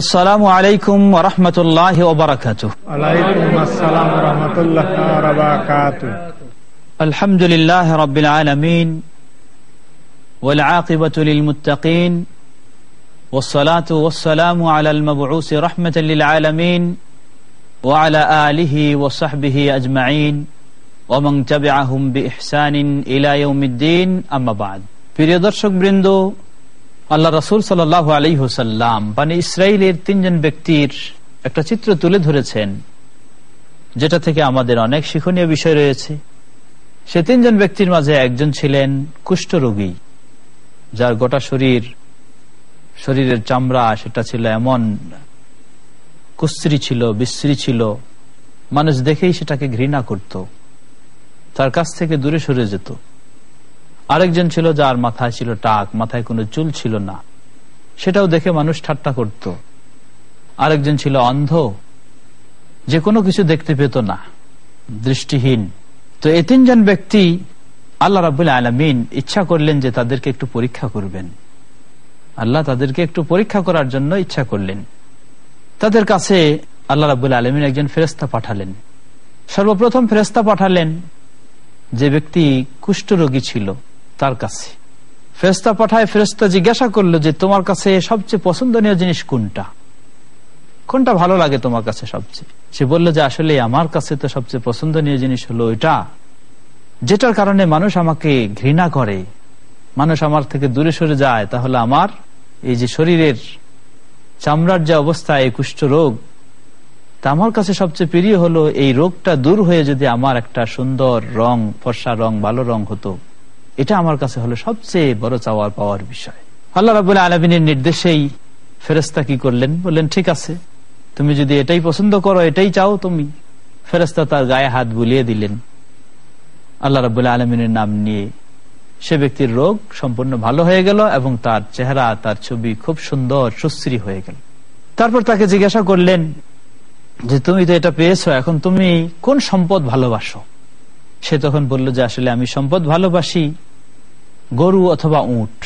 আসসালামু আলাইকুম রহমতুল্লাহ ওবরাকাতুহ ওয়ালাইকুম আসসালাম রহমতুল্লাহ বারাকাতুহ الحمد لله رب العالمين والعاقبة للمتقين والصلاة والسلام على المبعوث رحمة للعالمين وعلى آله وصحبه أجمعين ومن تبعهم بإحسان إلى يوم الدين أما بعد প্রিয় দর্শক বৃন্দ আল্লাহ রসুল সাল্লাহ আলী হুসাল্লাম মানে ইসরায়েলের তিনজন ব্যক্তির একটা চিত্র তুলে ধরেছেন, যেটা থেকে আমাদের অনেক শিক্ষণীয় বিষয় রয়েছে। সে তিনজন ব্যক্তির মাঝে একজন ছিলেন কুষ্ঠরোগী যার গোটা শরীর, শরীরের চামড়া সেটা ছিল এমন কুস্ত্রী ছিল, বিশ্রী ছিল, মানুষ দেখেই সেটাকে ঘৃণা করত, তার কাছ থেকে দূরে সরে যেত। আরেকজন ছিল যার মাথায় ছিল টাক, মাথায় কোনো চুল ছিল না। সেটাও দেখে মানুষ ঠাট্টা করত। আরেকজন ছিল অন্ধ, যে কোনো কিছু দেখতে পেত না, দৃষ্টিহীন। তো এই তিনজন ব্যক্তি আল্লাহ রাবুল আলমিন ইচ্ছা করলেন যে তাদেরকে একটু পরীক্ষা করবেন। আল্লাহ তাদেরকে একটু পরীক্ষা করার জন্য ইচ্ছা করলেন। তাদের কাছে আল্লাহ রাবুল আলমিন একজন ফেরেস্তা পাঠালেন। সর্বপ্রথম ফেরেস্তা পাঠালেন যে ব্যক্তি কুষ্ঠরোগী ছিল। তার কাছে। ফেরেস্তা পাঠায় ফেরেস্তা জিজ্ঞাসা করল যে, তোমার কাছে সবচেয়ে পছন্দনীয় জিনিস কোনটা? কোনটা ভালো লাগে তোমার কাছে সবচেয়ে? সে বলল যে, আসলে আমার কাছে তো সবচেয়ে পছন্দনীয় জিনিস হলো এটা যেটার কারণে মানুষ আমাকে ঘৃণা করে। মানুষ আমার থেকে দূরে সরে যায়। তাহলে আমার এই যে শরীরের চামড়ার যে অবস্থা, এই কুষ্ঠ রোগ, তা আমার কাছে সবচেয়ে প্রিয় হলো এই রোগটা দূর হয়ে যদি আমার একটা সুন্দর রং, ফর্সা রং, ভালো রং হতো। এটা আমার কাছে হলো সবচেয়ে বড় চাওয়ার পাওয়ার বিষয়। আল্লাহ রাবুল্লাহ আলমিনের নির্দেশেই ফেরেস্তা কি করলেন? বললেন, ঠিক আছে, তুমি যদি এটাই পছন্দ করো, এটাই চাও তুমি। ফেরেস্তা তার গায়ে হাত বুলিয়ে দিলেন। আল্লাহ রাবুল্লাহ আলমিনের নাম নিয়ে সে ব্যক্তির রোগ সম্পূর্ণ ভালো হয়ে গেল এবং তার চেহারা, তার ছবি খুব সুন্দর, সুশ্রী হয়ে গেল। তারপর তাকে জিজ্ঞাসা করলেন যে, তুমি তো এটা পেয়েছ, এখন তুমি কোন সম্পদ ভালোবাসো? সে তখন বলল যে, আসলে আমি সম্পদ ভালোবাসি গরু অথবা উট,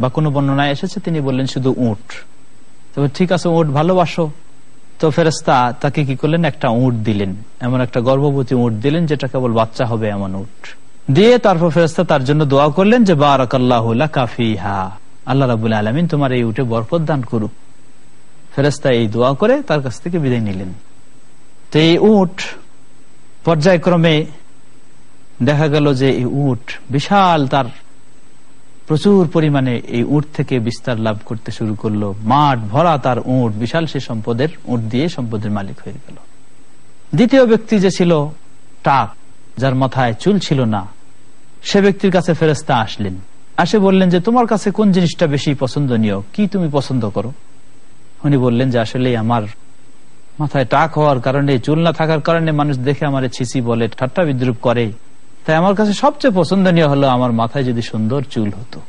বা কোনো বর্ণনায় এসেছে তিনি বললেন শুধু উট। তবে ঠিক আছে, উট ভালোবাসো। তো ফেরেস্তা তাকে কি করলেন? একটা উট দিলেন। এমন একটা গর্ভবতী উট দিলেন, যেটা কেবল বাচ্চা হবে এমন উট। দিয়ে তারপর ফেরেস্তা তার জন্য দোয়া করলেন যে, বারাকাল্লাহ কাফি হা আল্লাহ রাবুল আলমিন তোমার এই উঠে বরকত দান করুক। ফেরেস্তা এই দোয়া করে তার কাছ থেকে বিদায় নিলেন। তো এই উট পর্যায়ক্রমে দেখা গেল যে এই উট বিশাল তার প্রচুর পরিমাণে এই উট থেকে বিস্তার লাভ করতে শুরু করল। মাঠ ভরা তার উট, বিশাল সে সম্পদের উট দিয়ে সম্পদের মালিক হয়ে গেল। দ্বিতীয় ব্যক্তি যে ছিল, টাক, যার মাথায় চুল ছিল না, সে ব্যক্তির কাছে ফেরেস্তা আসলেন। আসে বললেন যে, তোমার কাছে কোন জিনিসটা বেশি পছন্দনীয়? কি তুমি পছন্দ করো? উনি বললেন যে আসলে আমার মাথায় টাক হওয়ার কারণে, চুল না থাকার কারণে মানুষ দেখে আমার ছিসি বলে ঠাট্টা বিদ্রুপ করে। তাই আমার কাছে সবচেয়ে পছন্দনীয় হলো আমার মাথায় যদি সুন্দর চুল হতো।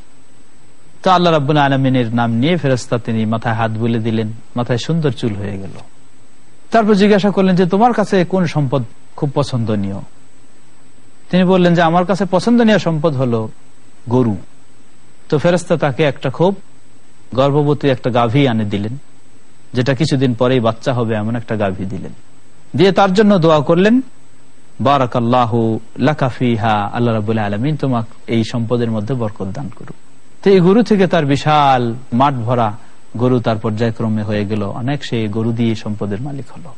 তো আল্লাহ রাবুল আলমিনের নাম নিয়ে ফেরস্তা তিনি মাথায় হাত বলে দিলেন, মাথায় সুন্দর চুল হয়ে গেল। তারপর জিজ্ঞাসা করলেন যে, তোমার কাছে কোন সম্পদ খুব পছন্দনীয়? তিনি বললেন যে, আমার কাছে পছন্দনীয় সম্পদ হলো গরু। তো ফেরস্তা তাকে একটা খুব গর্ভবতী একটা গাভী আনে দিলেন, যেটা কিছুদিন পরেই বাচ্চা হবে এমন একটা গাভী দিলেন। দিয়ে তার জন্য দোয়া করলেন বারাক আল্লাহ লাকাফিহা আল্লাহ রাবুল্লাহ আলমিন তোমাক এই সম্পদের মধ্যে বরকত দান করুক। তো এই গরু থেকে তার বিশাল মাঠ ভরা গরু তার পর্যায়ক্রমে হয়ে গেল। অনেক সেই গরু দিয়ে সম্পদের মালিক হলো।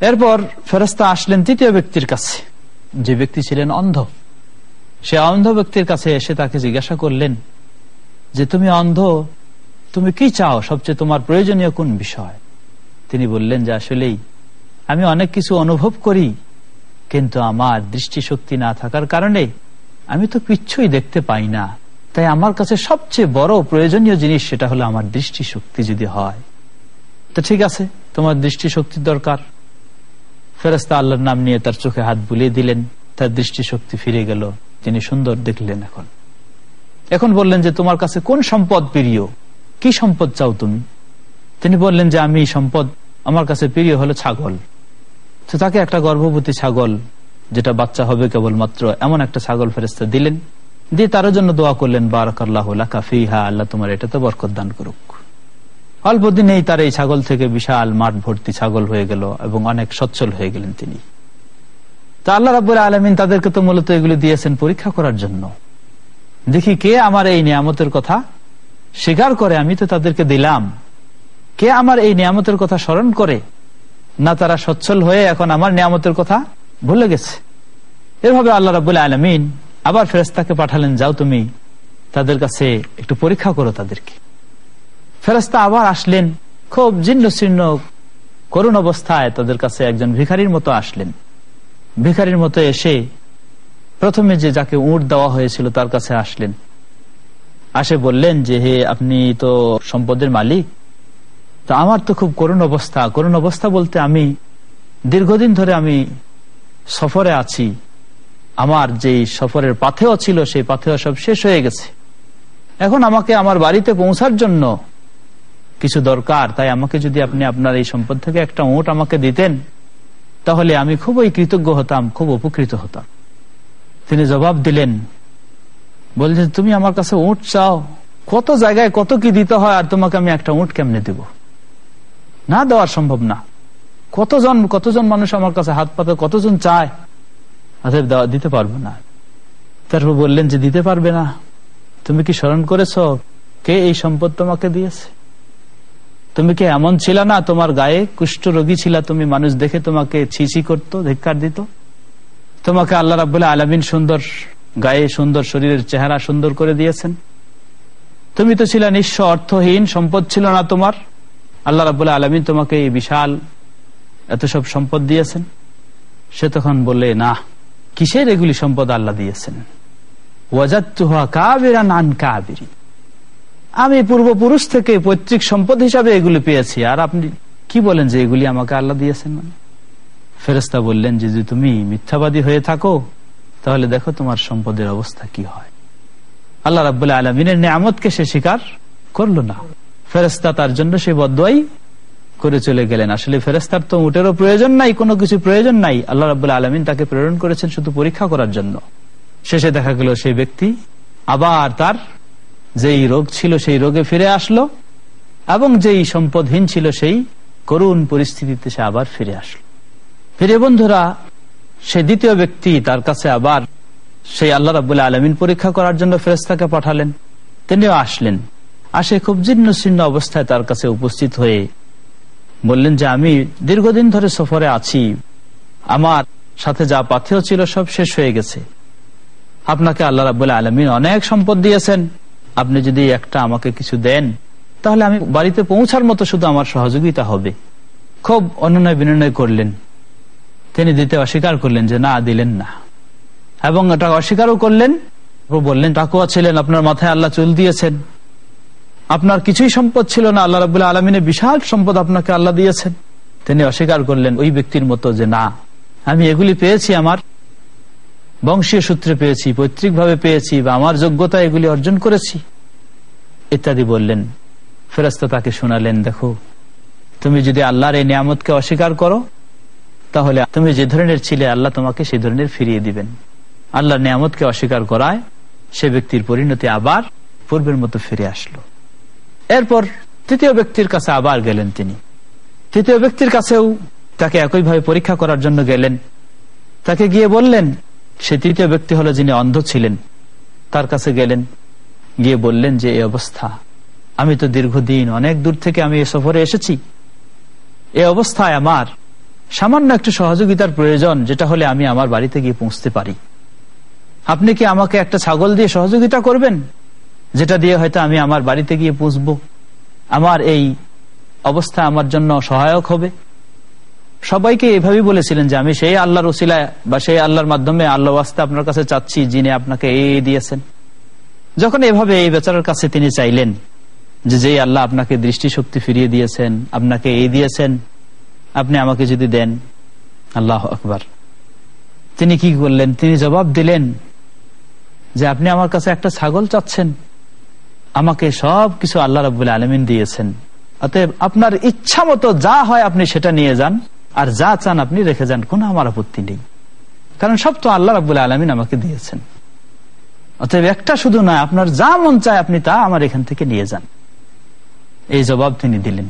এরপর ফেরস্তা আসলেন তৃতীয় ব্যক্তির কাছে। যে ব্যক্তি ছিলেন অন্ধ। সে অন্ধ ব্যক্তির কাছে এসে তাকে জিজ্ঞাসা করলেন, যে তুমি অন্ধ, তুমি কি চাও? সবচেয়ে তোমার প্রয়োজনীয় কোন বিষয়? তিনি বললেন যে, আসলেই আমি অনেক কিছু অনুভব করি কিন্তু আমার দৃষ্টিশক্তি না থাকার কারণে আমি তো কিচ্ছুই দেখতে পাই না। তাই আমার কাছে সবচেয়ে বড় প্রয়োজনীয় জিনিস সেটা হলো আমার দৃষ্টিশক্তি যদি হয়। তো ঠিক আছে, তোমার দৃষ্টিশক্তির দরকার। ফেরস্তা আল্লাহর নাম নিয়ে তার চোখে হাত বুলিয়ে দিলেন, তার দৃষ্টিশক্তি ফিরে গেল, তিনি সুন্দর দেখলেন এখন। এখন বললেন যে, তোমার কাছে কোন সম্পদ প্রিয়? কি সম্পদ চাও তুমি? তিনি বললেন যে, আমি সম্পদ, আমার কাছে প্রিয় হলো ছাগল। তো তাকে একটা গর্ভবতী ছাগল, যেটা বাচ্চা হবে কেবলমাত্র এমন একটা ছাগল ফেরেস্তা দিলেন। দিয়ে তার জন্য দোয়া করলেন, বারাকাল্লাহ কাফিহা আল্লাহ তোমার এটাতে বরকত দান করুক। অল্প দিনেই তার এই ছাগল থেকে বিশাল মাঠ ভর্তি ছাগল হয়ে গেল এবং অনেক সচ্ছল হয়ে গেলেন তিনি। তা আল্লাহ রাবুল আলমিন তাদেরকে তো মূলত এগুলি দিয়েছেন পরীক্ষা করার জন্য। দেখি কে আমার এই নিয়ামতের কথা? স্বীকার করে আমি তো তাদেরকে দিলাম। কে আমার এই নিয়ামতের কথা স্মরণ করে? না তারা সচ্ছল হয়ে এখন আমার নিয়ামতের কথা ভুলে গেছে। এভাবে আল্লাহ রাবুল আলমিন আবার ফেরেস্তাকে পাঠালেন, যাও তুমি তাদের কাছে একটু পরীক্ষা করো তাদেরকে। ফেরস্তা আবার আসলেন, খুব জীর্ণ শীর্ণ করুণ অবস্থায় তাদের কাছে একজন ভিখারির মতো আসলেন। ভিখারির মতো এসে প্রথমে যে যাকে উঁট দেওয়া হয়েছিল তার কাছে আসলেন। আসে বললেন যে, হে, আপনি তো সম্পদের মালিক তো আমার তো খুব করুণ অবস্থা। করুণ অবস্থা বলতে আমি দীর্ঘদিন ধরে আমি সফরে আছি। আমার যে সফরের পাথেও ছিল, সেই পাথেও সব শেষ হয়ে গেছে। এখন আমাকে আমার বাড়িতে পৌঁছার জন্য কিছু দরকার। তাই আমাকে যদি আপনি আপনার এই সম্পদ থেকে একটা ওট আমাকে দিতেন, তাহলে আমি খুবই কৃতজ্ঞ হতাম, খুব উপকৃত হতাম। তিনি জবাব দিলেন বলছেন তুমি আমার কাছে উঠ চাও। কত জায়গায় কত কি দিতে হয়, আর তোমাকে আমি একটা উঠ কেমনে দেব? না দেওয়া সম্ভব না। কতজন কতজন মানুষ আমার কাছে হাত পাতে, কতজন চায়? অতএব দেওয়া, দিতে পারব না। তারপর বললেন যে দিতে পারবে না। তুমি কি স্মরণ করেছ কে এই সম্পদ তোমাকে দিয়েছে? তুমি কি এমন ছিল না তোমার গায়ে? কুষ্ঠ রোগী ছিল, তুমি মানুষ দেখে তোমাকে ছিছি করতো, ধিক্কার দিত? তোমাকে আল্লাহ রাবুল্লাহ আলামিন সুন্দর গায়ে, সুন্দর শরীরের চেহারা সুন্দর করে দিয়েছেন। তুমি তো ছিল নিঃস্ব অর্থহীন, সম্পদ ছিল না তোমার। আল্লাহ রাবুল্লাহ আলমিন তোমাকে এই বিশাল এত সব সম্পদ দিয়েছেন? সে তখন বলে না, কিসের এগুলি সম্পদ আল্লাহ দিয়েছেন? আমি পূর্বপুরুষ থেকে পৈতৃক সম্পদ হিসাবে এগুলি পেয়েছি। আর আপনি কি বলেন যে এগুলি আমাকে আল্লাহ দিয়েছেন মানে? ফেরেস্তা বললেন, যে যদি তুমি মিথ্যাবাদী হয়ে থাকো, তাহলে দেখো তোমার সম্পদের অবস্থা কি হয়। আল্লাহ রাবুল্লাহ আলমিনের নিয়ামতকে সে স্বীকার করল না। ফেরেস্তা তার জন্য সে বদাই করে চলে গেলেন। আসলে ফেরেস্তার তো উটেরও প্রয়োজন নাই, কোনো কিছু প্রয়োজন নাই। আল্লাহ রাবুল্লাহ আলমিন তাকে প্রেরণ করেছেন শুধু পরীক্ষা করার জন্য। শেষে দেখা গেল সেই ব্যক্তি আবার তার যেই রোগ ছিল সেই রোগে ফিরে আসলো এবং যেই সম্পদহীন ছিল সেই করুণ পরিস্থিতিতে সে আবার ফিরে আসলো। ফিরে বন্ধুরা, সে দ্বিতীয় ব্যক্তি তার কাছে আবার সেই আল্লাহ রাবুল্লাহ আলমিন পরীক্ষা করার জন্য ফেরেস্তাকে পাঠালেন। তিনিও আসলেন। আসে খুব জীর্ণ শীর্ণ অবস্থায় তার কাছে উপস্থিত হয়ে বললেন যে, আমি দীর্ঘদিন ধরে সফরে আছি। আমার সাথে যা পাথেও ছিল সব শেষ হয়ে গেছে। আপনাকে আল্লাহ রাবুল্লাহ আলমিন অনেক সম্পদ দিয়েছেন। আপনি যদি একটা আমাকে কিছু দেন, তাহলে আমি বাড়িতে পৌঁছার মতো শুধু আমার সহযোগিতা হবে। খুব অনুনয় বিনয় করলেন। তিনি দিতে অস্বীকার করলেন যে, না, দিলেন না। এবং এটা অস্বীকারও করলেন। বললেন, টাকুয়া ছিলেন, আপনার মাথায় আল্লাহ চুল দিয়েছেন। আপনার কিছুই সম্পদ ছিল না, আল্লাহ রাবুল্লাহ আলমিনের বিশাল সম্পদ আপনাকে আল্লাহ দিয়েছেন। তিনি অস্বীকার করলেন ওই ব্যক্তির মতো যে, না, আমি এগুলি পেয়েছি আমার, বংশীয় সূত্রে পেয়েছি পৈতৃক ভাবে পেয়েছি বা আমার যোগ্যতা এগুলি অর্জন করেছি। ইত্যাদি বললেন। ফেরস্তা তাকে শোনালেন, দেখো, তুমি যদি আল্লাহর এই নিয়ামতকে অস্বীকার করো, তাহলে তুমি যে ধরনের ছিলে, আল্লাহ তোমাকে সেই ধরনের ফিরিয়ে দিবেন। আল্লাহর নিয়ামতকে অস্বীকার করায় সে ব্যক্তির পরিণতি আবার পূর্বের মতো ফিরে আসলো। এরপর তৃতীয় ব্যক্তির কাছে আবার গেলেন তিনি। তৃতীয় ব্যক্তির কাছেও তাকে একইভাবে পরীক্ষা করার জন্য গেলেন। তাকে গিয়ে বললেন, সে তৃতীয় ব্যক্তি হলো যিনি অন্ধ ছিলেন। তার কাছে গেলেন, গিয়ে বললেন যে এই অবস্থা। আমি তো দীর্ঘদিন, অনেক দূর থেকে আমি এ সফরে এসেছি। এ অবস্থায় আমার সামান্য একটু সহযোগিতার প্রয়োজন, যেটা হলে আমি আমার বাড়িতে গিয়ে পৌঁছতে পারি। আপনি কি আমাকে একটা ছাগল দিয়ে সহযোগিতা করবেন? যেটা দিয়ে হয়তো আমি আমার বাড়িতে গিয়ে পুষব। আমার এই অবস্থা আমার জন্য সহায়ক হবে। সবাইকে এভাবেই বলেছিলেন যে, আমি সেই আল্লাহর ওসিলায় বা সেই আল্লাহর মাধ্যমে আল্লাহ আস্তে আপনার কাছে চাচ্ছি, যিনি আপনাকে এই দিয়েছেন। যখন এভাবে এই বেচারার কাছে তিনি চাইলেন যে, যেই আল্লাহ আপনাকে দৃষ্টিশক্তি ফিরিয়ে দিয়েছেন, আপনাকে এই দিয়েছেন, আপনি আমাকে যদি দেন, আল্লাহ আকবার। তিনি কি করলেন? তিনি জবাব দিলেন যে, আপনি আমার কাছে একটা ছাগল চাচ্ছেন। আমাকে সব কিছু আল্লাহ রব আলমিন দিয়েছেন। অতএব আপনার ইচ্ছা মতো যা হয় আপনি সেটা নিয়ে যান, আর যা চান আপনি রেখে যান, কোনো আমার আপত্তি নেই। কারণ সব তো আল্লাহ রাবুল আলমিন আমাকে দিয়েছেন। অতএব একটা শুধু নয়, আপনার যা মন চায় আপনি তা আমার এখান থেকে নিয়ে যান। এই জবাব তিনি দিলেন।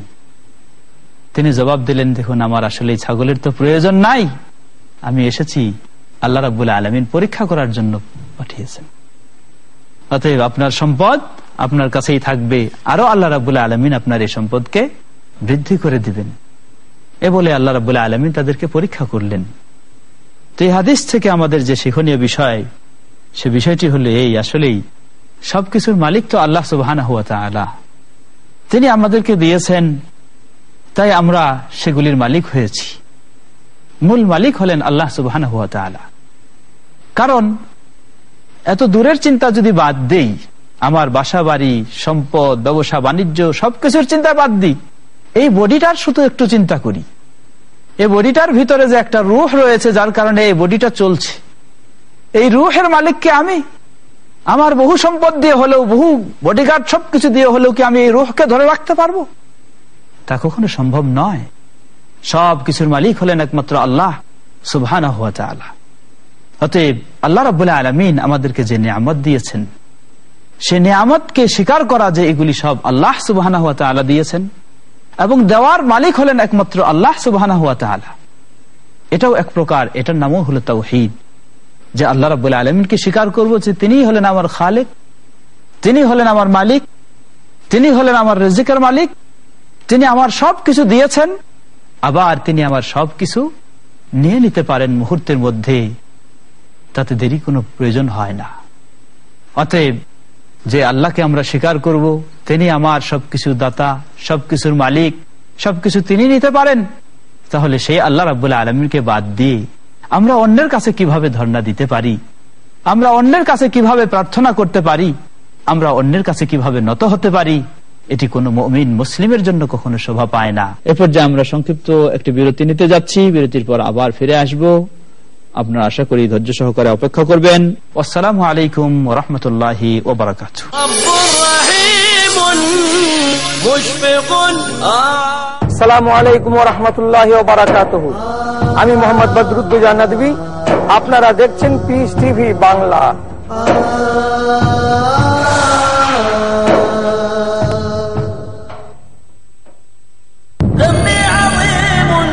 তিনি জবাব দিলেন, দেখুন, আমার আসলে এই ছাগলের তো প্রয়োজন নাই। আমি এসেছি আল্লাহ রাবুল আলমিন পরীক্ষা করার জন্য পাঠিয়েছেন। অতএব আপনার সম্পদ আপনার কাছেই থাকবে। আরও আল্লাহ রাবুল আলমিন আপনার এই সম্পদকে বৃদ্ধি করে দিবেন। এ বলে আল্লাহ রাবুল্লাহ আলমিন তাদেরকে পরীক্ষা করলেন। তো এই হাদিস থেকে আমাদের যে শিক্ষণীয় বিষয়, সে বিষয়টি হলো এই, আসলেই সবকিছুর মালিক তো আল্লাহ সুবাহ তিনি আমাদেরকে দিয়েছেন, তাই আমরা সেগুলির মালিক হয়েছি। মূল মালিক হলেন আল্লাহ সুবাহ কারণ এত দূরের চিন্তা যদি বাদ দেই, আমার বাসা বাড়ি সম্পদ, ব্যবসা, বাণিজ্য, সবকিছুর চিন্তা বাদ দিই, এই বডিটার শুধু একটু চিন্তা করি। এই বডিটার ভিতরে যে একটা রুহ রয়েছে, যার কারণে এই বডিটা চলছে। এই রুহের মালিককে আমি? আমার বহু সম্পদ দিয়ে হলেও, বহু বডিগার্ড সবকিছু দিয়ে হলেও কি আমি এই রুহকে ধরে রাখতে পারব? তা কখনো সম্ভব নয়। সব কিছুর মালিক হলেন একমাত্র আল্লাহ সুবহান অতএব আল্লাহ রবাহ আলমিন আমাদেরকে যে নিয়ামত দিয়েছেন, সে নিয়ামতকে স্বীকার করা যে এগুলি সব আল্লাহ সুবাহ দিয়েছেন এবং দেওয়ার মালিক হলেন একমাত্র আল্লাহ সুবাহ এটাও এক প্রকার, এটার নামও হলো তাওহিদ, যে আল্লাহ রাবুল্লাহ আলমিনকে স্বীকার করব যে তিনি হলেন আমার খালেক, তিনি হলেন আমার মালিক, তিনি হলেন আমার রেজিকের মালিক, তিনি আমার সব কিছু দিয়েছেন, আবার তিনি আমার সব কিছু নিয়ে নিতে পারেন মুহূর্তের মধ্যে। তাতে দেরি কোনো প্রয়োজন হয় না। অতএব যে আল্লাহকে আমরা স্বীকার করব, তিনি আমার সবকিছু দাতা, সবকিছুর মালিক, সবকিছু তিনি নিতে পারেন, তাহলে সেই আল্লাহ রাবুল্লাহ আলমীকে বাদ দিয়ে আমরা অন্যের কাছে কীভাবে ধর্ণা দিতে পারি? আমরা অন্যের কাছে কীভাবে প্রার্থনা করতে পারি? আমরা অন্যের কাছে কীভাবে নত হতে পারি? এটি কোনো মমিন মুসলিমের জন্য কখনো শোভা পায় না। এরপর যে আমরা সংক্ষিপ্ত একটি বিরতি নিতে যাচ্ছি। বিরতির পর আবার ফিরে আসব। আপনারা আশা করি ধৈর্য সহকারে অপেক্ষা করবেন। আসসালামু আলাইকুম রহমতুল্লাহ ওবরাকাত সালামু আলাইকুম রহমতুল্লাহ বারাকাতুহু আমি মোহাম্মদ বদরুদ্দুজা নদী আপনারা দেখছেন পিস টিভি বাংলা।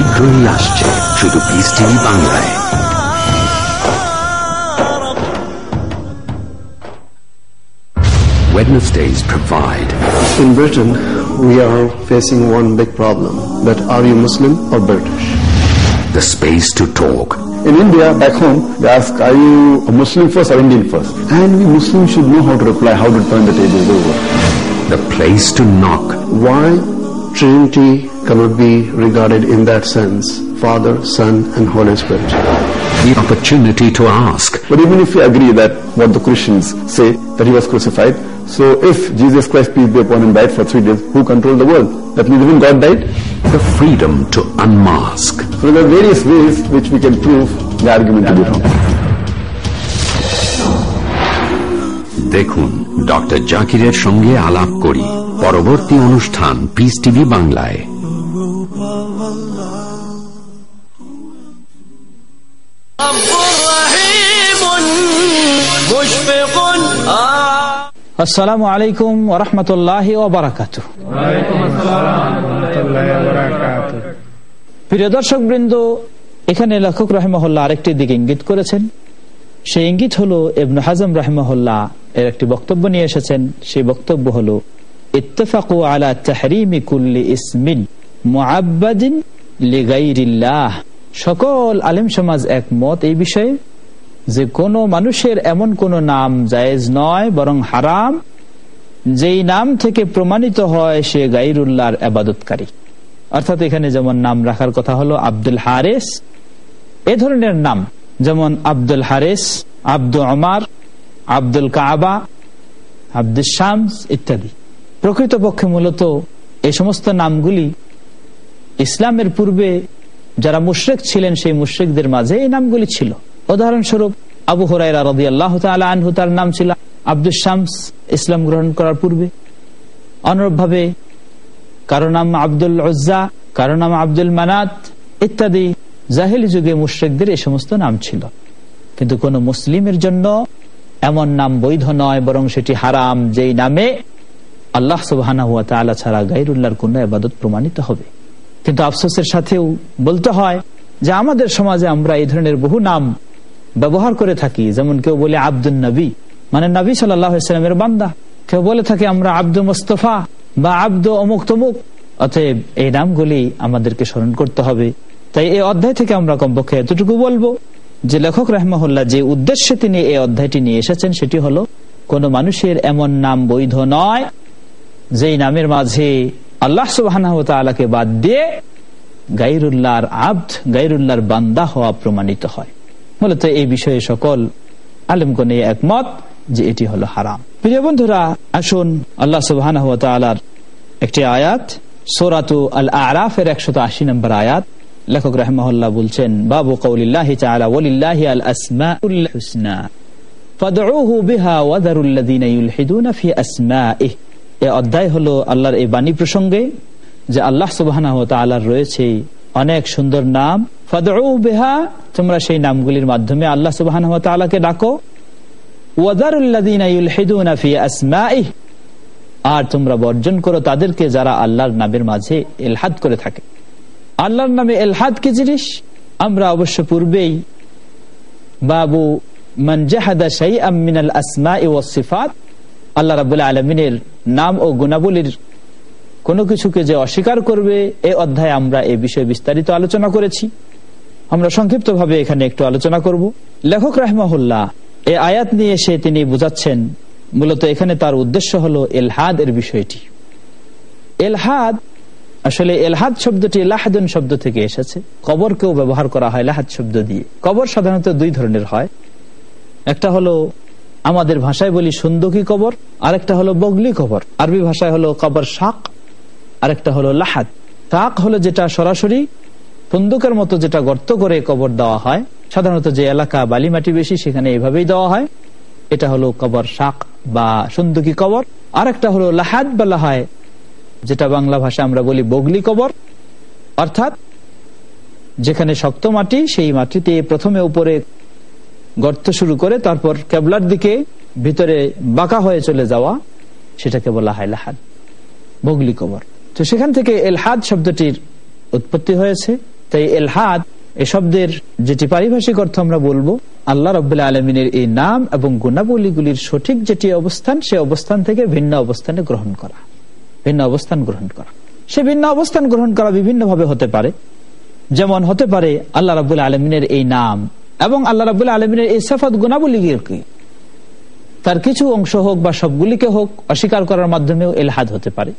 শীঘ্রই আসছে শুধু পিস টিভি বাংলায় Wednesdays provide. In Britain, we are facing one big problem that are you Muslim or British? The space to talk. In India, back home, they ask, are you a Muslim first or Indian first? And we Muslims should know how to reply, how to turn the tables over. The place to knock. Why Trinity cannot be regarded in that sense, Father, Son and Holy Spirit. The opportunity to ask. But even if we agree that what the Christians say, that he was crucified, so if Jesus Christ, peace be upon him, died for three days, who controlled the world? That means even God died? The freedom to unmask. So there are various ways which we can prove the argument to be wrong. দেখুন doctor জাকিরের সঙ্গে আলাপ করি পরবর্তী অনুষ্ঠান piece TV বাংলায় আসসালামু আলাইকুম ওরহমতুল্লাহ ওবরাকাত প্রিয় দর্শক বৃন্দ এখানে লেখক রহমহল্লা আরেকটি দিকে ইঙ্গিত করেছেন। সেই ইঙ্গিত হলো এবন হাজম রহমহল্লা এর একটি বক্তব্য নিয়ে এসেছেন। সেই বক্তব্য হলো, ইত্তেফাকু আলা তাহরিমি কুল্লি ইসমিন। সকল আলিম সমাজ একমত এই বিষয়ে যে কোন মানুষের এমন কোন নাম জায়েজ নয়, বরং হারাম। যেই নাম থেকে প্রমাণিত হয় সে গাইরুল্লাহর আবাদতকারী। অর্থাৎ এখানে যেমন নাম রাখার কথা হলো আব্দুল হারেস, এ ধরনের নাম। যেমন আব্দুল হারেস আব্দুল অমার আব্দুল কাবা আব্দুল শামস ইত্যাদি। প্রকৃতপক্ষে মূলত এ সমস্ত নামগুলি ইসলামের পূর্বে যারা মুশ্রেক ছিলেন, সেই মুশ্রেকদের মাঝে এই নামগুলি ছিল। উদাহরণস্বরূপ, আবু হরাইরা রদি আল্লাহ আনহু তার নাম ছিল আব্দুল শামস, ইসলাম গ্রহণ করার পূর্বে। অনুরূপভাবে, কারও নাম আব্দুল উজ্জা, কারও নাম আব্দুল মানাত ইত্যাদি জাহেলি যুগে মুশ্রেকদের এই সমস্ত নাম ছিল। কিন্তু কোন মুসলিমের জন্য এমন নাম বৈধ নয়, বরং সেটি হারাম, যেই নামে আল্লাহ সুবাহ ছাড়া গাইরুল্লাহর কোন আবাদত প্রমাণিত হবে। কিন্তু আফসোসের সাথেও বলতে হয় যে আমাদের সমাজে আমরা এই ধরনের বহু নাম ব্যবহার করে থাকি। যেমন কেউ বলে আব্দুল নবী মানে নবী সাল্লামের বান্দা। কেউ বলে থাকে আমরা আব্দু মোস্তফা বা আব্দ অমুক তমুক। অতএব এই নামগুলি আমাদেরকে স্মরণ করতে হবে। তাই এই অধ্যায় থেকে আমরা কমপক্ষে এতটুকু বলব যে লেখক রহমাহুল্লাহ যে উদ্দেশ্যে তিনি এই অধ্যায়টি নিয়ে এসেছেন সেটি হলো, কোন মানুষের এমন নাম বৈধ নয় যেই নামের মাঝে আল্লাহ সুবাহকে বাদ দিয়ে গাইরুল্লাহর আব্দ, গাইরুল্লাহর বান্দা হওয়া প্রমাণিত হয়। মূলত এই বিষয়ে সকল আলেমগণে একমত যে এটি হলো হারাম। প্রিয় বন্ধুরা, আসুন আল্লাহ সুবাহ একটি আয়াত, সোরাতু আল আরাফের একশত আশি নম্বর আয়াত। লেখক রহমহল্লা বলছেন, বাবু কৌলিল্লাহ আল আসমা হুসনা। ফাদউহু বিহা ওয়াদারুল্লাযীনা ইউলহিদুনা ফি আসমাইহি। এ অধ্যায় হলো আল্লাহর এই বাণী প্রসঙ্গে যে আল্লাহ ওয়া রয়েছে অনেক সুন্দর নাম। বিহা, তোমরা সেই নামগুলির মাধ্যমে আল্লাহ ওয়া ডাকো। আর তোমরা বর্জন করো তাদেরকে যারা আল্লাহর নামের মাঝে এলহাদ করে থাকে। আল্লাহর নামে এলহাদ কি জিনিস? আমরা অবশ্য পূর্বেই বাবু মনজাহাদা শাই আমিনাল আসমা ও সিফাত আল্লাহ রাবুল্লাহ আলমিনের নাম ও গুণাবলীর কোনো কিছুকে যে অস্বীকার করবে, এ অধ্যায়ে আমরা এ বিষয়ে বিস্তারিত আলোচনা করেছি। আমরা সংক্ষিপ্ত ভাবে এখানে একটু আলোচনা করব। লেখক রাহমাহুল্লাহ, এ আয়াত নিয়ে এসে তিনি বুঝাচ্ছেন, মূলত এখানে তার উদ্দেশ্য হলো এলহাদ এর বিষয়টি। এলহাদ, আসলে এলহাদ শব্দটি লাহাদুন শব্দ থেকে এসেছে। কবরকেও ব্যবহার করা হয় লাহাদ শব্দ দিয়ে। কবর সাধারণত দুই ধরনের হয়। একটা হলো আমাদের ভাষায় বলি সুন্দকি কবর, আরেকটা হলো বগলি কবর। আরবি ভাষায় হলো কবর শাক, আরেকটা হলো লাহাদ শাক হলো যেটা সরাসরি বন্দুকের মতো যেটা গর্ত করে কবর দেওয়া হয়। সাধারণত যে এলাকা বালি মাটি বেশি, সেখানে এভাবেই দেওয়া হয়। এটা হলো কবর শাক বা সুন্দকি কবর। আরেকটা হলো লাহাদ বলা হয়, যেটা বাংলা ভাষা আমরা বলি বগলি কবর। অর্থাৎ যেখানে শক্ত মাটি, সেই মাটিতে প্রথমে উপরে গর্ত শুরু করে তারপর কেবলার দিকে ভিতরে বাঁকা হয়ে চলে যাওয়া, সেটাকে বলা হয় লাহাদ বগলি কবর। তো সেখান থেকে এলহাদ শব্দটির উৎপত্তি হয়েছে। তাই এলহাদ, এ শব্দের যেটি পারিভাষিক অর্থ আমরা বলব, আল্লাহ রবাহ আলমিনের এই নাম এবং গুণাবলীগুলির সঠিক যেটি অবস্থান, সে অবস্থান থেকে ভিন্ন অবস্থানে গ্রহণ করা, ভিন্ন অবস্থান গ্রহণ করা। সে ভিন্ন অবস্থান গ্রহণ করা বিভিন্ন ভাবে হতে পারে। যেমন হতে পারে আল্লাহ রাবুল আলমিনের এই নাম এবং আল্লাহ রাবুল আলমিনের এই সেফাত গুণাবলীকে তার কিছু অংশ হোক বা সবগুলিকে হোক, অস্বীকার করার মাধ্যমেও এলহাদ হতে পারে।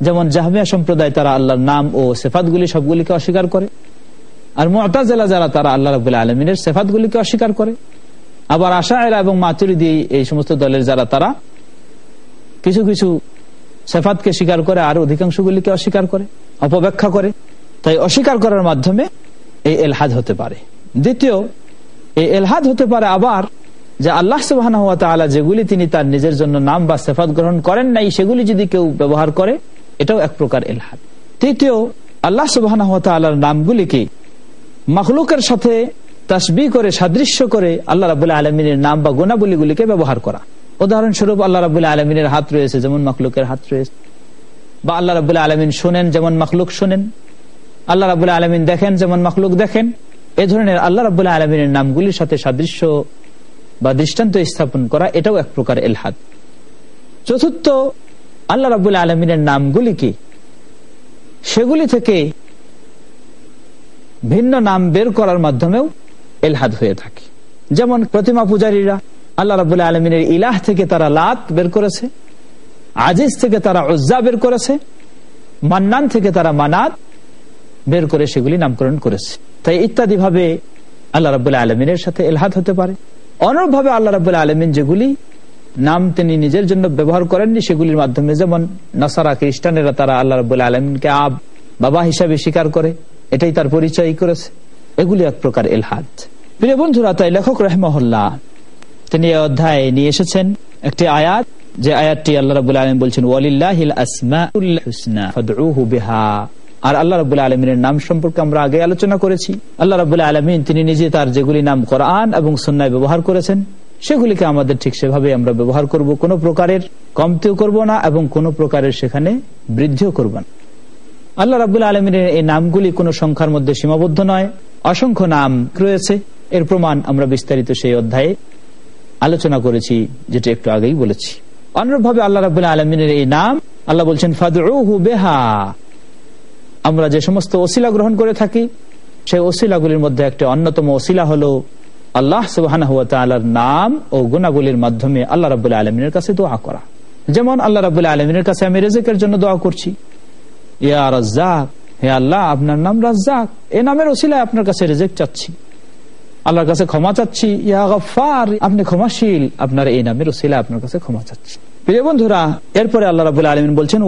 যেমন জাহমিয়া সম্প্রদায়, তারা আল্লাহর নাম ও সেফাতগুলি সবগুলিকে অস্বীকার করে। আর মোতাজেলা যারা, তারা আল্লাহ রাবুল্লাহ আলমিনের সেফাতগুলিকে অস্বীকার করে। আবার আশা এরা এবং মাতুরিদি, এই সমস্ত দলের যারা, তারা কিছু কিছু সেফাতকে স্বীকার করে, আর অধিকাংশগুলিকে অস্বীকার করে, অপব্যাখ্যা করে। তাই অস্বীকার করার মাধ্যমে এই এলহাদ হতে পারে। দ্বিতীয়, এই এলহাদ হতে পারে আবার যে আল্লাহ সুবাহ যেগুলি তিনি তার নিজের জন্য নাম বা সেফাত গ্রহণ করেন নাই, সেগুলি যদি কেউ ব্যবহার করে, এটাও এক প্রকার এলহাদ। তৃতীয়, আল্লাহ সুবাহ নামগুলিকে মখলুকের সাথে তাসবি করে, সাদৃশ্য করে আল্লাহ রাবুল্লাহ আলমিনের নাম বা গুণাবলীগুলিকে ব্যবহার করা। উদাহরণস্বরূপ, আল্লাহ রাবুল্লাহ আলমিনের হাত রয়েছে, যেমন মখলুকের হাত রয়েছে। বা আল্লাহ রাবুল্লাহ আলমিন শোনেন, যেমন মখলুক শোনেন। আল্লাহ রাবুল্লাহ আলমিন দেখেন, যেমন মখলুক দেখেন। এ ধরনের আল্লাহ রাবুল্লাহ আলমিনের নামগুলির সাথে সাদৃশ্য বা দৃষ্টান্ত স্থাপন করা, এটাও এক প্রকার এলহাদ। চতুর্থ, আল্লাহ রাবুল্লাহ আলমিনের নামগুলিকে সেগুলি থেকে ভিন্ন নাম বের করার মাধ্যমেও এলহাদ হয়ে থাকে। যেমন প্রতিমা পূজারীরা, আল্লাহ রাবুল্লাহ আলমিনের ইলাহ থেকে তারা লাত বের করেছে, আজিজ থেকে তারা উজ্জা বের করেছে, মান্নান থেকে তারা মানাত বের করে সেগুলি নামকরণ করেছে। তাই ইত্যাদি ভাবে আল্লাহ রাবুল্লাহ আলমিনের সাথে এলহাদ হতে পারে। অনুরূপ ভাবে আল্লাহ রাবুল্লাহ আলমিন যেগুলি নাম তিনি নিজের জন্য ব্যবহার করেননি, সেগুলির মাধ্যমে যেমন নাসারা খ্রিস্টানেরা তারা আল্লাহ রবুল্লা আলমিনকে আব, বাবা হিসাবে স্বীকার করে, এটাই তার পরিচয় করেছে। এগুলি এক প্রকার এলহাদ। প্রিয় বন্ধুরা, তাই লেখক রহমহল্লা তিনি এই অধ্যায়ে নিয়ে এসেছেন একটি আয়াত। যে আয়াতটি আল্লাহ রাবুল আলম বলছেন, ওয়ালিল্লাহিল আসমাউল হুসনা বিহা। আর আল্লাহ রাবুল আলমিনের নাম সম্পর্কে আমরা আগে আলোচনা করেছি। আল্লাহ রাবুল আলমিন তিনি নিজে তার যেগুলি নাম কোরআন এবং সন্ন্যায় ব্যবহার করেছেন, সেগুলিকে আমাদের ঠিক সেভাবে আমরা ব্যবহার করব। কোনো প্রকারের কমতেও করব না এবং কোনো প্রকারের সেখানে বৃদ্ধিও করব না। আল্লাহ রাবুল আলমিনের এই নামগুলি কোনো সংখ্যার মধ্যে সীমাবদ্ধ নয়, অসংখ্য নাম রয়েছে। এর প্রমাণ আমরা বিস্তারিত সেই অধ্যায়ে আলোচনা করেছি, যেটা একটু আগেই বলেছি। অনুরূপভাবে আল্লাহ রাবুল্লাহ আলমিনের এই নাম, আল্লাহ বলছেন ফাদু বেহা। আমরা যে সমস্ত ওসিলা গ্রহণ করে থাকি, সেই ওসিলাগুলির মধ্যে একটা অন্যতম ওসিলা হলো আল্লাহ সুবাহ নাম ও গুণাগুলির মাধ্যমে আল্লাহ রাবুল্লাহ আলমিনের কাছে দোয়া করা। যেমন আল্লাহ রাবুল্লাহ আলমিনের কাছে আমি রেজেকের জন্য দোয়া করছি। ইয়া রাজ্জাক, হে আল্লাহ, আপনার নাম রাজ্জাক। এ নামের ওসিলায় আপনার কাছে রেজেক চাচ্ছি। আল্লাহর কাছে ক্ষমা চাচ্ছি। ইয়া গফার আপনি ক্ষমাশীল। আপনার এই নামের ওসিলা আপনার কাছে ক্ষমা চাচ্ছি। প্রিয় বন্ধুরা, এরপরে আল্লাহ রাবুল আলমিন বলছেন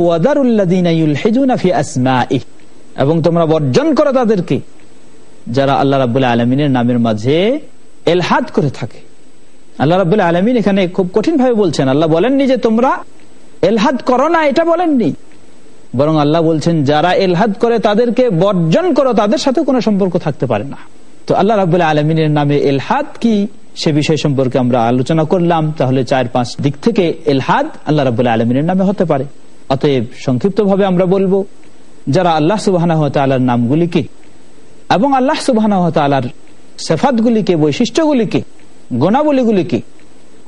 এবং তোমরা বর্জন করো তাদেরকে, যারা আল্লাহ রাবুল্লাহ আলমিনের নামের মাঝে এলহাদ করে থাকে। আল্লাহ রাবুল্লাহ আলমিন এখানে খুব কঠিন ভাবে বলছেন, আল্লাহ বলেননি যে তোমরা এলহাদ করো না, এটা বলেননি। বরং আল্লাহ বলছেন, যারা এলহাদ করে তাদেরকে বর্জন করো, তাদের সাথে কোনো সম্পর্ক থাকতে পারে না। তো আল্লাহ রাবুল্লাহ আলমিনের নামে এলহাদ কি, সে বিষয় সম্পর্কে আমরা আলোচনা করলাম, তাহলে চার পাঁচ দিক থেকে এলহাদ আল্লাহ রাবুল্লাহ আলমিনের নামে হতে পারে। অতএব সংক্ষিপ্ত ভাবে আমরা বলব যারা আল্লাহ সুবাহ নামগুলিকে এবং আল্লাহ সুবাহ সেফাতগুলিকে, বৈশিষ্ট্যগুলিকে, গুণাবলীগুলিকে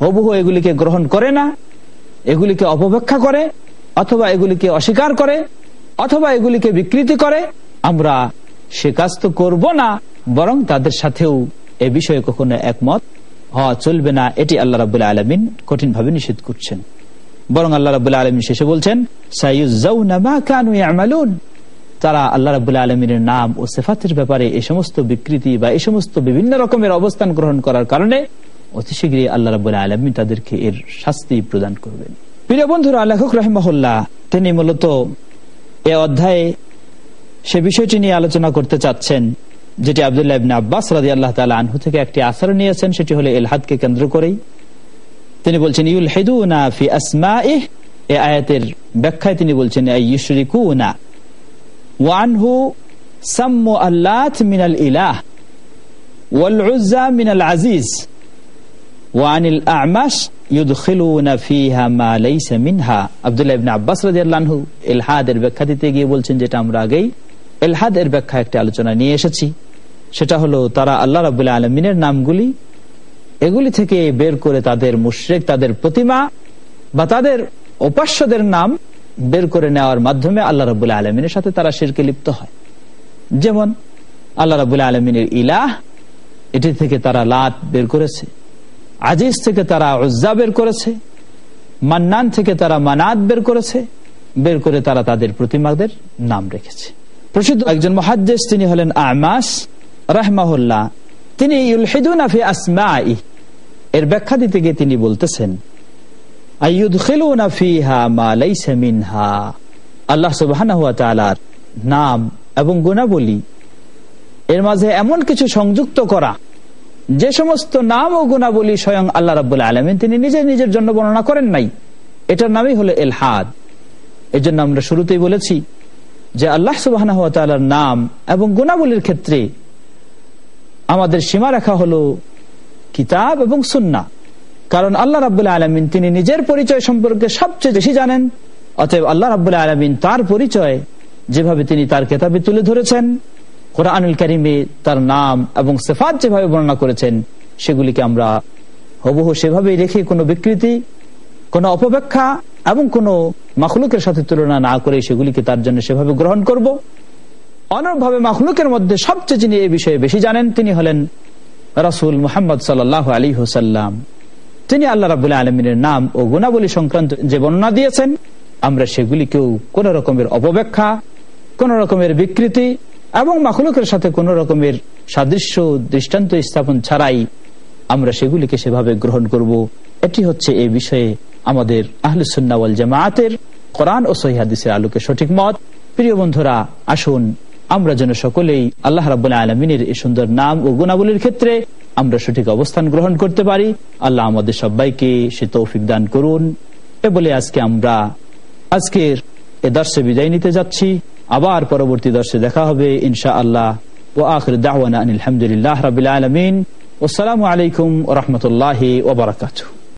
হবুহ এগুলিকে গ্রহণ করে না, এগুলিকে অপব্যাখ্যা করে অথবা এগুলিকে অস্বীকার করে অথবা এগুলিকে বিকৃতি করে, আমরা সে কাজ তো করব না, বরং তাদের সাথেও এ বিষয়ে কখনো একমত হওয়া চলবে না। এটি আল্লাহ রাবুল্লাহ আলমিন কঠিন ভাবে নিষেধ করছেন। বরং আল্লাহ রাবুল্লাহ আলমিন শেষে বলছেন তারা আল্লাহ রাবুল্লাহ আলমিনের নাম ও সেফাতের ব্যাপারে এই সমস্ত বিকৃতি বা এই সমস্ত বিভিন্ন রকমের অবস্থান গ্রহণ করার কারণে অতি শীঘ্রই আল্লাহ আলমিন তাদেরকে এর শাস্তি প্রদান করবেন। প্রিয় বন্ধুরা, লেখক রহমহল্লা তিনি মূলত এ অধ্যায়ে সে বিষয়টি নিয়ে আলোচনা করতে চাচ্ছেন, যেটি আবদুল্লাহ আব্বাস রাজি আল্লাহ তালা আনহু থেকে একটি আসার নিয়েছেন, সেটি হলো এলহাদকে কেন্দ্র করেই। তিনি বলছেন ইউল হেদুনা ফি আসমা এ আয়াতের ব্যাখ্যায় তিনি বলছেন ইউশরিকুনা ওয়ানহু সাম্মু আল্লাহ মিনাল ইলাহ ওয়াল মিনাল আজিজ ওয়ানিল লাইসা মিনহা আব্দুল্লাহ ইবনে আব্বাস রাদিয়াল্লাহু আনহু এলহাদের ব্যাখ্যা দিতে গিয়ে বলছেন, যেটা আমরা আগেই এলহাদ এর ব্যাখ্যা একটা আলোচনা নিয়ে এসেছি। সেটা হলো, তারা আল্লাহ রাবুল্লাহ আলমিনের নামগুলি এগুলি থেকে বের করে তাদের মুশ্রেক, তাদের প্রতিমা বা তাদের উপাস্যদের নাম বের করে নেওয়ার মাধ্যমে আল্লাহ রাবুল্লাহ আলমিনের সাথে তারা শিরকে লিপ্ত হয়। যেমন, আল্লাহ রাবুল্লাহ আলমিনের ইলাহ, এটি থেকে তারা লাত বের করেছে। আজিজ থেকে তারা উজ্জা বের করেছে। মান্নান থেকে তারা মানাত বের করেছে। বের করে তারা তাদের প্রতিমাদের নাম রেখেছে। প্রসিদ্ধ একজন মহাদ্দেশ তিনি হলেন আমাস রাহমাহুল্লাহ। তিনি ইউলহিদুনাফি আসমাই এর ব্যাখ্যা দিতে গিয়ে তিনি বলতেছেন আল্লাহ সুবাহ নাম এবং গুণাবলী, এর মাঝে এমন কিছু সংযুক্ত করা, যে সমস্ত নাম ও গুণাবলী স্বয়ং আল্লাহ রাবুল্লাহ আলমিন তিনি নিজে নিজের জন্য বর্ণনা করেন নাই। এটার নামই হলো এলহাদ। এর জন্য আমরা শুরুতেই বলেছি যে আল্লাহ সুবাহ নাম এবং গুণাবলীর ক্ষেত্রে আমাদের সীমা রেখা হলো কিতাব এবং সুন্না। কারণ আল্লাহ রাবুল্লাহ আলমিন তিনি নিজের পরিচয় সম্পর্কে সবচেয়ে বেশি জানেন। অতএব আল্লাহ রাবুল্লাহ আলমিন তার পরিচয় যেভাবে তিনি তার কেতাবে তুলে ধরেছেন, কোরআনুল করিমে তার নাম এবং সেফাত যেভাবে বর্ণনা করেছেন, সেগুলিকে আমরা হবহ সেভাবেই রেখে কোনো বিকৃতি, কোনো অপব্যাখ্যা এবং কোনো মাখলুকের সাথে তুলনা না করে সেগুলিকে তার জন্য সেভাবে গ্রহণ করব। অনরভাবে মাখলুকের মধ্যে সবচেয়ে যিনি এই বিষয়ে বেশি জানেন, তিনি হলেন রাসুল মোহাম্মদ সাল্লাহ আলী হোসাল্লাম তিনি আল্লাহ রাবুল্লাহ আলমিনের নাম ও গুণাবলী সংক্রান্ত যে বর্ণনা দিয়েছেন, আমরা সেগুলিকেও কোন রকমের অপব্যাখ্যা, কোন রকমের বিকৃতি এবং মাখলুকের সাথে কোন রকমের সাদৃশ্য দৃষ্টান্ত স্থাপন ছাড়াই আমরা সেগুলিকে সেভাবে গ্রহণ করব। এটি হচ্ছে এই বিষয়ে আমাদের আহলুসুন্নাওয়াল জামায়াতের কোরআন ও সহিহাদিসের আলোকে সঠিক মত। প্রিয় বন্ধুরা, আসুন আমরা যেন সকলেই আল্লাহ রাবুল্লাহ আলমিনের এই সুন্দর নাম ও গুণাবলীর ক্ষেত্রে আমরা সঠিক অবস্থান গ্রহণ করতে পারি। আল্লাহ আমাদের সবাইকে সে তৌফিক দান করুন। এ বলে আজকে আমরা আজকের এ দর্শে বিদায় নিতে যাচ্ছি। আবার পরবর্তী দর্শে দেখা হবে ইনশা আল্লাহ ও আখির দাওয়ানা আলহামদুলিল্লাহ রাবিল আলমিন। আসসালামু আলাইকুম রহমতুল্লাহ ওবরাকাতু